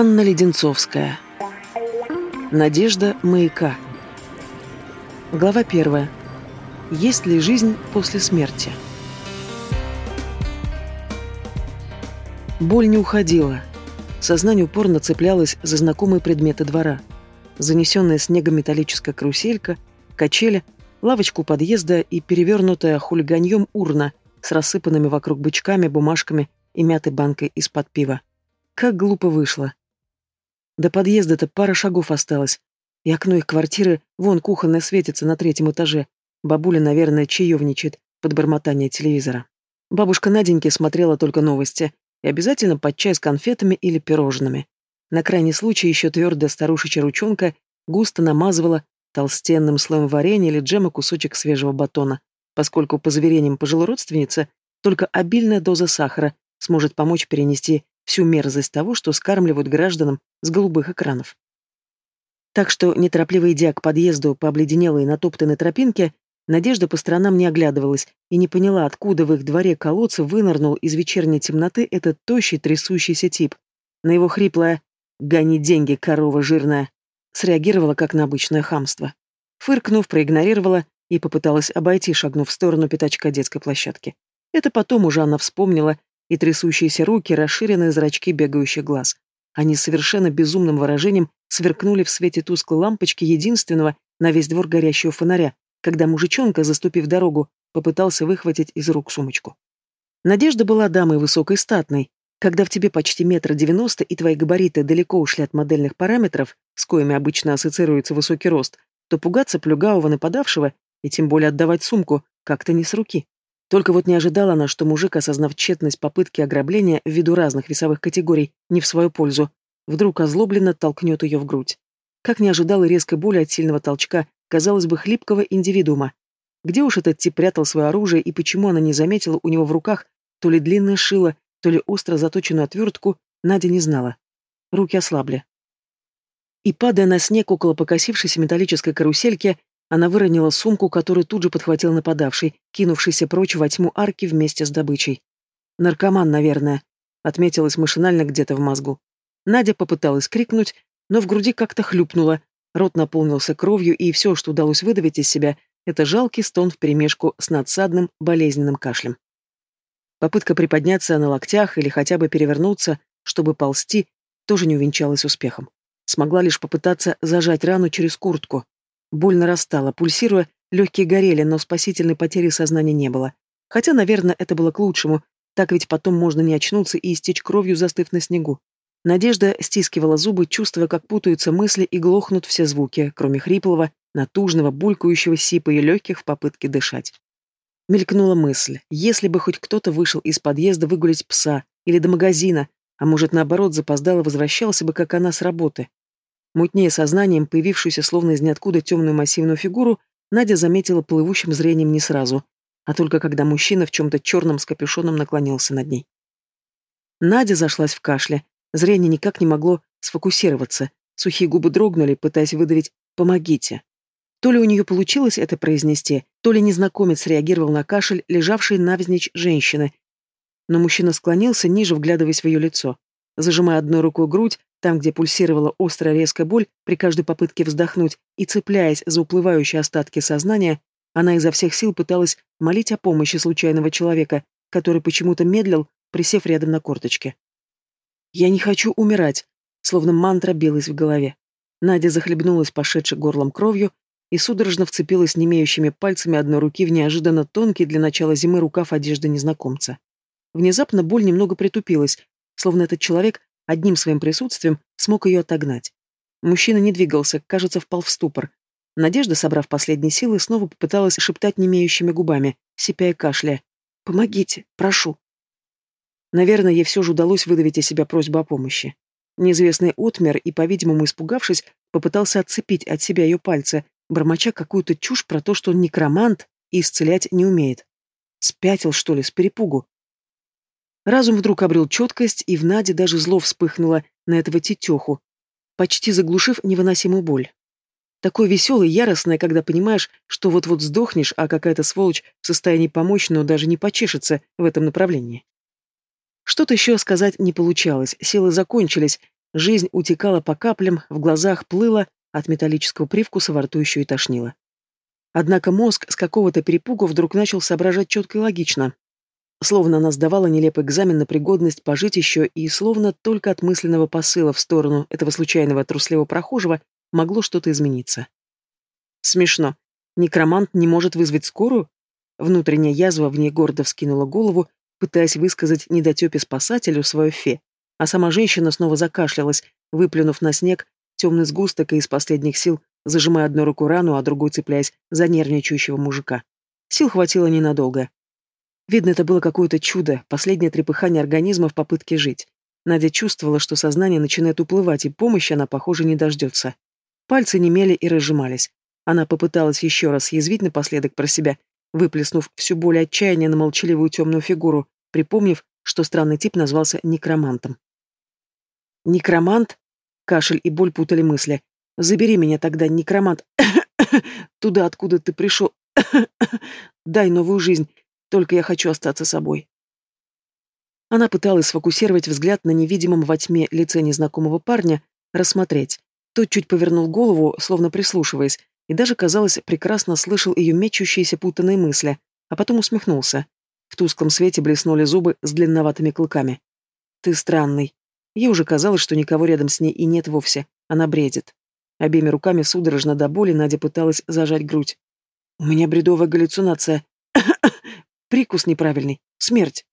Анна Леденцовская. Надежда маяка. Глава первая. Есть ли жизнь после смерти? Боль не уходила. Сознание упорно цеплялось за знакомые предметы двора. Занесенная снегом металлическая каруселька, качели, лавочку подъезда и перевернутая хулиганьем урна с рассыпанными вокруг бычками, бумажками и мятой банкой из-под пива. Как глупо вышло. До подъезда-то пара шагов осталось. И окно их квартиры, вон кухонное светится на третьем этаже. Бабуля, наверное, чаевничает под бормотание телевизора. Бабушка Наденьки смотрела только новости. И обязательно под чай с конфетами или пирожными. На крайний случай еще твердая старушечья ручонка густо намазывала толстенным слоем варенья или джема кусочек свежего батона, поскольку, по заверениям пожилой родственницы, только обильная доза сахара сможет помочь перенести всю мерзость того, что скармливают гражданам с голубых экранов. Так что, неторопливо идя к подъезду по обледенелой натоптанной тропинке, Надежда по сторонам не оглядывалась и не поняла, откуда в их дворе колодца вынырнул из вечерней темноты этот тощий трясущийся тип. На его хриплое «Гони деньги, корова жирная!» среагировала как на обычное хамство. Фыркнув, проигнорировала и попыталась обойти, шагнув в сторону пятачка детской площадки. Это потом уже она вспомнила, и трясущиеся руки, расширенные зрачки бегающих глаз. Они совершенно безумным выражением сверкнули в свете тусклой лампочки единственного на весь двор горящего фонаря, когда мужичонка, заступив дорогу, попытался выхватить из рук сумочку. Надежда была дамой высокой статной. Когда в тебе почти метр девяносто и твои габариты далеко ушли от модельных параметров, с коими обычно ассоциируется высокий рост, то пугаться плюгавого нападавшего и тем более отдавать сумку как-то не с руки. Только вот не ожидала она, что мужик, осознав тщетность попытки ограбления ввиду разных весовых категорий, не в свою пользу, вдруг озлобленно толкнет ее в грудь. Как не ожидала резкой боли от сильного толчка, казалось бы, хлипкого индивидуума. Где уж этот тип прятал свое оружие и почему она не заметила у него в руках то ли длинное шило, то ли остро заточенную отвертку, Надя не знала. Руки ослабли. И, падая на снег около покосившейся металлической карусельки, она выронила сумку, которую тут же подхватил нападавший, кинувшийся прочь во тьму арки вместе с добычей. «Наркоман, наверное», — отметилась машинально где-то в мозгу. Надя попыталась крикнуть, но в груди как-то хлюпнуло, рот наполнился кровью, и все, что удалось выдавить из себя, это жалкий стон вперемешку с надсадным болезненным кашлем. Попытка приподняться на локтях или хотя бы перевернуться, чтобы ползти, тоже не увенчалась успехом. Смогла лишь попытаться зажать рану через куртку, Боль нарастала, пульсируя, легкие горели, но спасительной потери сознания не было. Хотя, наверное, это было к лучшему, так ведь потом можно не очнуться и истечь кровью, застыв на снегу. Надежда стискивала зубы, чувствуя, как путаются мысли и глохнут все звуки, кроме хриплого, натужного, булькающего сипа и легких в попытке дышать. Мелькнула мысль, если бы хоть кто-то вышел из подъезда выгулить пса или до магазина, а может, наоборот, запоздало возвращался бы, как она с работы. Мутнее сознанием, появившуюся словно из ниоткуда темную массивную фигуру, Надя заметила плывущим зрением не сразу, а только когда мужчина в чем-то черном с капюшоном наклонился над ней. Надя зашлась в кашле, зрение никак не могло сфокусироваться, сухие губы дрогнули, пытаясь выдавить «помогите». То ли у нее получилось это произнести, то ли незнакомец реагировал на кашель, лежавший навзничь женщины. Но мужчина склонился, ниже вглядываясь в ее лицо. Зажимая одной рукой грудь, там, где пульсировала острая резкая боль при каждой попытке вздохнуть, и цепляясь за уплывающие остатки сознания, она изо всех сил пыталась молить о помощи случайного человека, который почему-то медлил, присев рядом на корточке. «Я не хочу умирать», словно мантра билась в голове. Надя захлебнулась пошедшей горлом кровью и судорожно вцепилась немеющими пальцами одной руки в неожиданно тонкий для начала зимы рукав одежды незнакомца. Внезапно боль немного притупилась, словно этот человек одним своим присутствием смог ее отогнать. Мужчина не двигался, кажется, впал в ступор. Надежда, собрав последние силы, снова попыталась шептать немеющими губами, сипя и кашляя. «Помогите, прошу». Наверное, ей все же удалось выдавить из себя просьбу о помощи. Неизвестный отмер и, по-видимому, испугавшись, попытался отцепить от себя ее пальцы, бормоча какую-то чушь про то, что он некромант и исцелять не умеет. Спятил, что ли, с перепугу. Разум вдруг обрел четкость, и в Наде даже зло вспыхнуло на этого тетеху, почти заглушив невыносимую боль. Такое веселое, яростное, когда понимаешь, что вот-вот сдохнешь, а какая-то сволочь в состоянии помочь, но даже не почешется в этом направлении. Что-то еще сказать не получалось, силы закончились, Жизнь утекала по каплям, в глазах плыла, от металлического привкуса во рту еще и тошнило. Однако мозг с какого-то перепугу вдруг начал соображать четко и логично. Словно она сдавала нелепый экзамен на пригодность пожить еще, и словно только от мысленного посыла в сторону этого случайного трусливого прохожего могло что-то измениться. Смешно. Некромант не может вызвать скорую? Внутренняя язва в ней гордо вскинула голову, пытаясь высказать недотепе спасателю свое фе, а сама женщина снова закашлялась, выплюнув на снег темный сгусток и из последних сил зажимая одной рукой рану, а другой цепляясь за нервничающего мужика. Сил хватило ненадолго. Видно, это было какое-то чудо, последнее трепыхание организма в попытке жить. Надя чувствовала, что сознание начинает уплывать, и помощи она, похоже, не дождется. Пальцы немели и разжимались. Она попыталась еще раз язвить напоследок про себя, выплеснув всю боль отчаяния на молчаливую темную фигуру, припомнив, что странный тип назвался некромантом. Некромант? Кашель и боль путали мысли. Забери меня тогда, некромант, туда, откуда ты пришел. Дай новую жизнь, только я хочу остаться собой. Она пыталась сфокусировать взгляд на невидимом во тьме лице незнакомого парня, рассмотреть. Тот чуть повернул голову, словно прислушиваясь, и даже, казалось, прекрасно слышал ее мечущиеся путанные мысли, а потом усмехнулся. В тусклом свете блеснули зубы с длинноватыми клыками. «Ты странный». Ей уже казалось, что никого рядом с ней и нет вовсе. Она бредит. Обеими руками судорожно до боли Надя пыталась зажать грудь. «У меня бредовая галлюцинация. Прикус неправильный. Смерть.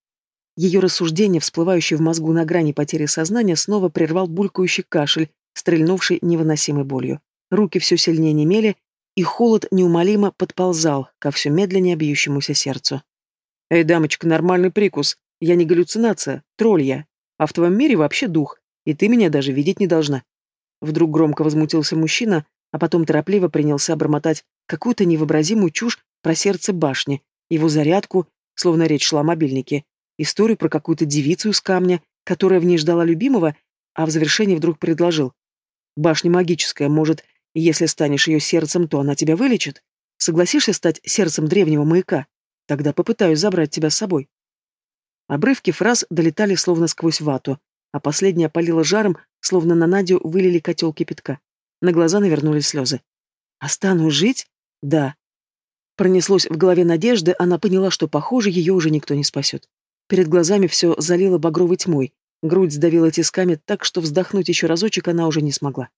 Ее рассуждение, всплывающее в мозгу на грани потери сознания, снова прервал булькающий кашель, стрельнувший невыносимой болью. Руки все сильнее немели, и холод неумолимо подползал ко все медленнее бьющемуся сердцу. «Эй, дамочка, нормальный прикус. Я не галлюцинация, тролль я. А в твоем мире вообще дух, и ты меня даже видеть не должна». Вдруг громко возмутился мужчина, а потом торопливо принялся бормотать какую-то невообразимую чушь про сердце башни, его зарядку, словно речь шла о мобильнике, историю про какую-то девицу из камня, которая в ней ждала любимого, а в завершении вдруг предложил. «Башня магическая, может, если станешь ее сердцем, то она тебя вылечит? Согласишься стать сердцем древнего маяка? Тогда попытаюсь забрать тебя с собой». Обрывки фраз долетали словно сквозь вату, а последняя опалила жаром, словно на Надю вылили котел кипятка. На глаза навернулись слезы. «Останусь жить? Да. Пронеслось в голове надежды, она поняла, что, похоже, ее уже никто не спасет. Перед глазами все залило багровой тьмой, грудь сдавила тисками так, что вздохнуть еще разочек она уже не смогла.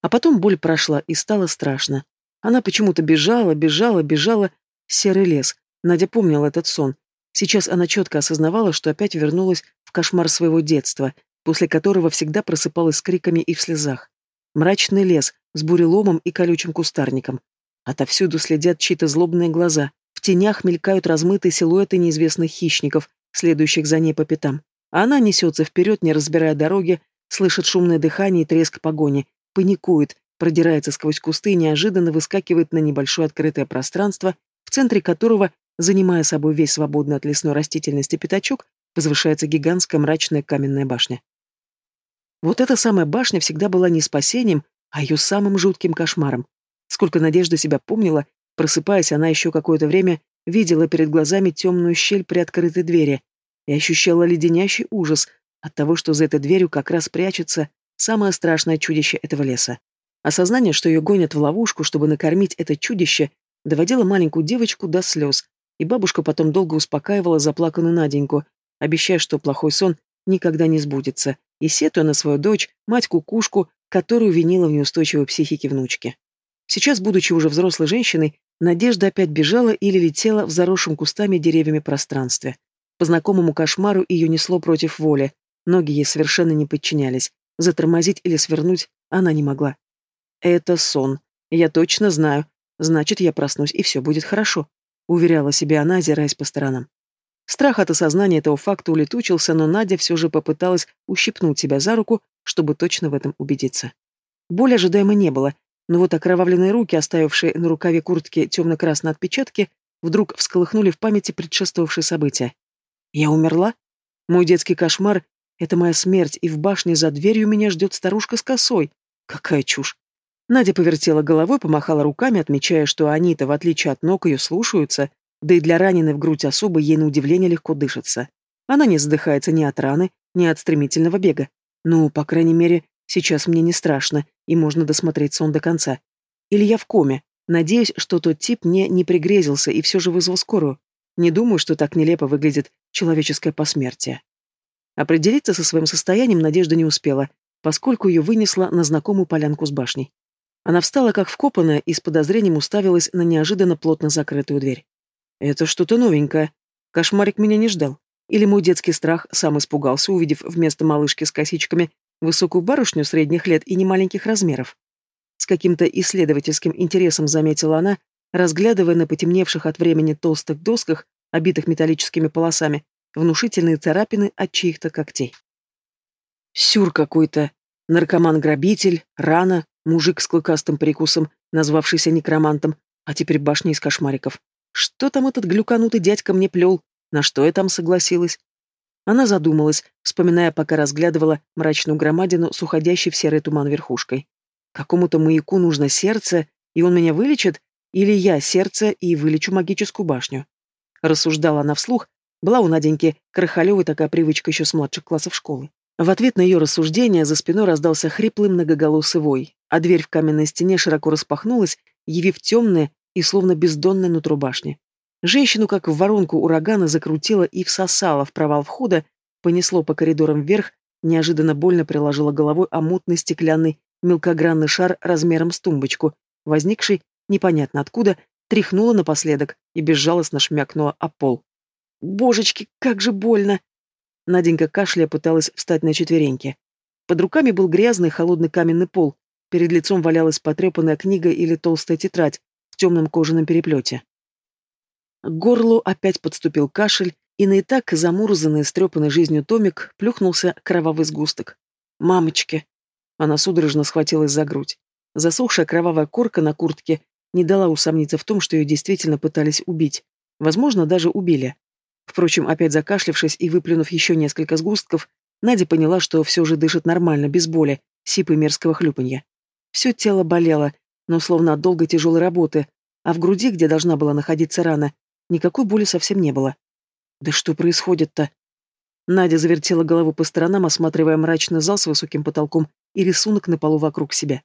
А потом боль прошла, и стало страшно. Она почему-то бежала, бежала, бежала. Серый лес. Надя помнила этот сон. Сейчас она четко осознавала, что опять вернулась в кошмар своего детства, после которого всегда просыпалась с криками и в слезах. Мрачный лес с буреломом и колючим кустарником, Отовсюду следят чьи-то злобные глаза. В тенях мелькают размытые силуэты неизвестных хищников, следующих за ней по пятам. А она несется вперед, не разбирая дороги, слышит шумное дыхание и треск погони, паникует, продирается сквозь кусты и неожиданно выскакивает на небольшое открытое пространство, в центре которого, занимая собой весь свободный от лесной растительности пятачок, возвышается гигантская мрачная каменная башня. Вот эта самая башня всегда была не спасением, а ее самым жутким кошмаром. Сколько Надежда себя помнила, просыпаясь, она еще какое-то время видела перед глазами темную щель при открытой двери и ощущала леденящий ужас от того, что за этой дверью как раз прячется самое страшное чудище этого леса. Осознание, что ее гонят в ловушку, чтобы накормить это чудище, доводило маленькую девочку до слез, и бабушка потом долго успокаивала заплаканную Наденьку, обещая, что плохой сон никогда не сбудется, и сетуя на свою дочь, мать-кукушку, которую винила в неустойчивой психике внучки. Сейчас, будучи уже взрослой женщиной, Надежда опять бежала или летела в заросшем кустами деревьями пространстве. По знакомому кошмару ее несло против воли. Ноги ей совершенно не подчинялись. Затормозить или свернуть она не могла. «Это сон. Я точно знаю. Значит, я проснусь, и все будет хорошо», — уверяла себе она, озираясь по сторонам. Страх от осознания этого факта улетучился, но Надя все же попыталась ущипнуть себя за руку, чтобы точно в этом убедиться. Боли ожидаемо не было, но вот окровавленные руки, оставившие на рукаве куртки темно-красные отпечатки, вдруг всколыхнули в памяти предшествовавшие события. Я умерла? Мой детский кошмар — это моя смерть, и в башне за дверью меня ждет старушка с косой. Какая чушь! Надя повертела головой, помахала руками, отмечая, что они-то, в отличие от ног, ее слушаются, да и для раненой в грудь особо ей на удивление легко дышится. Она не задыхается ни от раны, ни от стремительного бега. Ну, по крайней мере, сейчас мне не страшно, и можно досмотреть сон до конца. Или я в коме. Надеюсь, что тот тип мне не пригрезился и все же вызвал скорую. Не думаю, что так нелепо выглядит человеческое посмертие. Определиться со своим состоянием Надежда не успела, поскольку ее вынесло на знакомую полянку с башней. Она встала как вкопанная и с подозрением уставилась на неожиданно плотно закрытую дверь. «Это что-то новенькое. Кошмарик меня не ждал. Или мой детский страх сам испугался, увидев вместо малышки с косичками высокую барышню средних лет и немаленьких размеров. С каким-то исследовательским интересом заметила она, разглядывая на потемневших от времени толстых досках, обитых металлическими полосами, внушительные царапины от чьих-то когтей. Сюр какой-то. Наркоман-грабитель, рана, мужик с клыкастым прикусом, назвавшийся некромантом, а теперь башня из кошмариков. Что там этот глюканутый дядька мне плел? На что я там согласилась? Она задумалась, вспоминая, пока разглядывала мрачную громадину с уходящей в серый туман верхушкой. Какому-то маяку нужно сердце, и он меня вылечит, или я сердце и вылечу магическую башню. Рассуждала она вслух, была у Наденьки Крахалевой такая привычка еще с младших классов школы. В ответ на ее рассуждения за спиной раздался хриплый многоголосый вой, а дверь в каменной стене широко распахнулась, явив темное и словно бездонное нутро башни. Женщину, как в воронку урагана, закрутило и всосало в провал входа, понесло по коридорам вверх, неожиданно больно приложила головой о мутный стеклянный мелкогранный шар размером с тумбочку, возникший непонятно откуда, тряхнула напоследок и безжалостно шмякнула о пол. «Божечки, как же больно!» Наденька кашляя пыталась встать на четвереньки. Под руками был грязный холодный каменный пол, перед лицом валялась потрепанная книга или толстая тетрадь в темном кожаном переплете. К горлу опять подступил кашель, и на и так замурзанный, стрепанный жизнью томик плюхнулся кровавый сгусток. «Мамочки!» Она судорожно схватилась за грудь. Засохшая кровавая корка на куртке не дала усомниться в том, что ее действительно пытались убить. Возможно, даже убили. Впрочем, опять закашлявшись и выплюнув еще несколько сгустков, Надя поняла, что все же дышит нормально, без боли, сипы мерзкого хлюпанья. Все тело болело, но словно от долгой тяжелой работы, а в груди, где должна была находиться рана, никакой боли совсем не было. Да что происходит-то? Надя завертела голову по сторонам, осматривая мрачный зал с высоким потолком и рисунок на полу вокруг себя.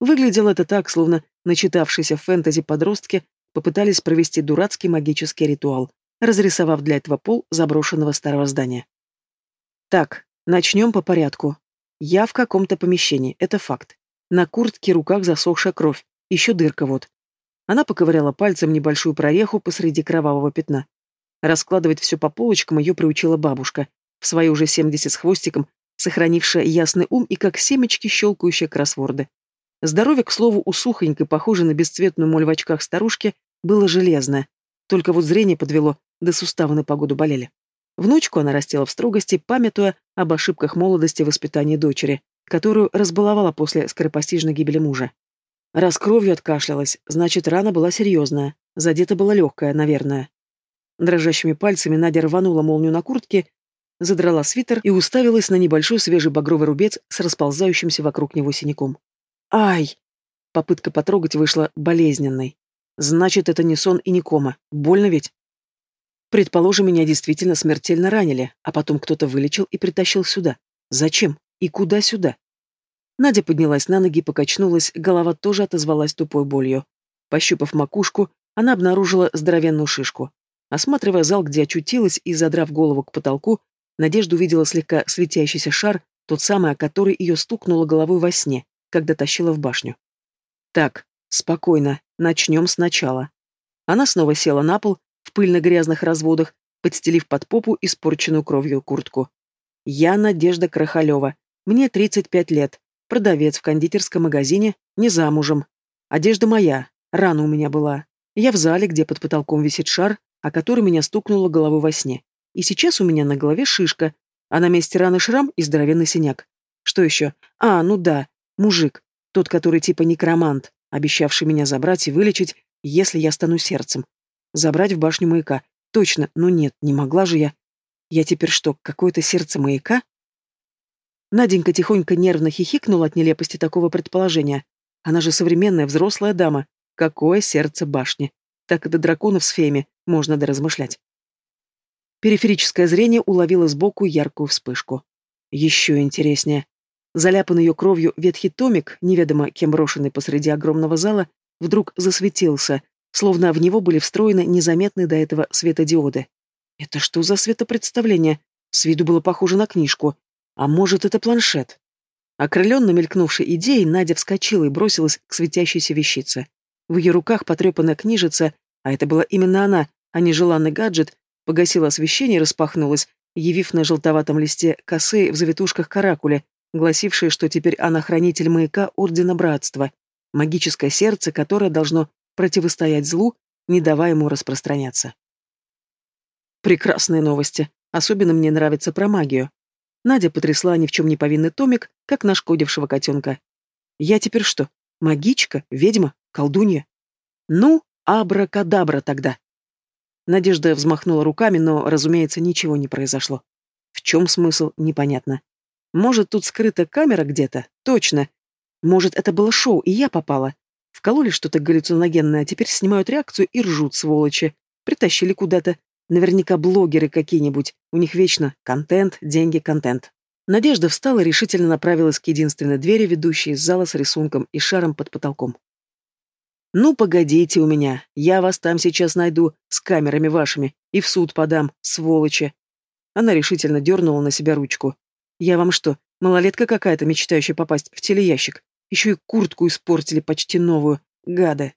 Выглядело это так, словно начитавшиеся фэнтези подростки попытались провести дурацкий магический ритуал, разрисовав для этого пол заброшенного старого здания. Так, начнем по порядку. Я в каком-то помещении, это факт. На куртке руках засохшая кровь, еще дырка вот. Она поковыряла пальцем небольшую прореху посреди кровавого пятна. Раскладывать все по полочкам ее приучила бабушка, в свои уже семьдесят с хвостиком, сохранившая ясный ум и как семечки щелкающие кроссворды. Здоровье, к слову, у сухонькой, похожей на бесцветную моль в очках старушки, было железное. Только вот зрение подвело, да суставы на погоду болели. Внучку она растила в строгости, памятуя об ошибках молодости воспитания дочери, которую разбаловала после скоропостижной гибели мужа. Раз кровью откашлялась, значит, рана была серьезная, задета была легкая, наверное. Дрожащими пальцами Надя рванула молнию на куртке, задрала свитер и уставилась на небольшой свежий багровый рубец с расползающимся вокруг него синяком. «Ай!» Попытка потрогать вышла болезненной. «Значит, это не сон и не кома. Больно ведь?» Предположим, меня действительно смертельно ранили, а потом кто-то вылечил и притащил сюда. Зачем? И куда сюда? Надя поднялась на ноги, покачнулась, голова тоже отозвалась тупой болью. Пощупав макушку, она обнаружила здоровенную шишку. Осматривая зал, где очутилась, и задрав голову к потолку, Надежда увидела слегка светящийся шар, тот самый, о который ее стукнуло головой во сне, когда тащила в башню. Так, спокойно, начнем сначала. Она снова села на пол, в пыльно-грязных разводах, подстелив под попу испорченную кровью куртку. Я Надежда Крахалева. Мне 35 лет. Продавец в кондитерском магазине, не замужем. Одежда моя. Рана у меня была. Я в зале, где под потолком висит шар, о который меня стукнуло головой во сне. И сейчас у меня на голове шишка, а на месте раны шрам и здоровенный синяк. Что еще? А, ну да, мужик. Тот, который типа некромант, обещавший меня забрать и вылечить, если я стану сердцем. Забрать в башню маяка. Точно, но нет, не могла же я. Я теперь что, какое-то сердце маяка? Наденька тихонько нервно хихикнула от нелепости такого предположения. Она же современная взрослая дама. Какое сердце башни. Так и до драконов с феями можно доразмышлять. Периферическое зрение уловило сбоку яркую вспышку. Еще интереснее. Заляпанный ее кровью ветхий томик, неведомо кем брошенный посреди огромного зала, вдруг засветился, словно в него были встроены незаметные до этого светодиоды. Это что за светопредставление? С виду было похоже на книжку. А может, это планшет? Окрыленно мелькнувшей идеей, Надя вскочила и бросилась к светящейся вещице. В ее руках потрепанная книжица, а это была именно она, а не желанный гаджет, погасила освещение и распахнулась, явив на желтоватом листе косы в завитушках каракуля, гласившие, что теперь она хранитель маяка Ордена Братства, магическое сердце, которое должно противостоять злу, не давая ему распространяться. Прекрасные новости. Особенно мне нравится про магию. Надя потрясла ни в чем не повинный томик, как нашкодившего котенка. Я теперь что, магичка, ведьма, колдунья? Ну, абракадабра тогда. Надежда взмахнула руками, но, разумеется, ничего не произошло. В чем смысл, непонятно. Может, тут скрыта камера где-то? Точно. Может, это было шоу, и я попала. Вкололи что-то галлюциногенное, а теперь снимают реакцию и ржут, сволочи. Притащили куда-то. Наверняка блогеры какие-нибудь. У них вечно контент, деньги, контент. Надежда встала и решительно направилась к единственной двери, ведущей из зала с рисунком и шаром под потолком. «Ну, погодите у меня, я вас там сейчас найду, с камерами вашими, и в суд подам, сволочи!» Она решительно дернула на себя ручку. Я вам что, малолетка какая-то, мечтающая попасть в телеящик? Еще и куртку испортили почти новую. Гады.